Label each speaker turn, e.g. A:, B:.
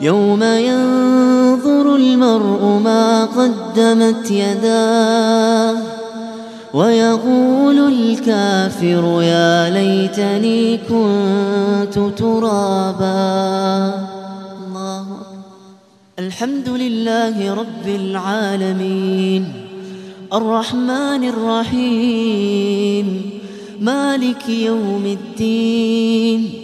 A: يوم ينظر المرء ما قدمت يداه ويقول الكافر يا ليتني كنت ترابا. الله. الحمد لله رب العالمين. الرحمن الرحيم. مالك يوم الدين.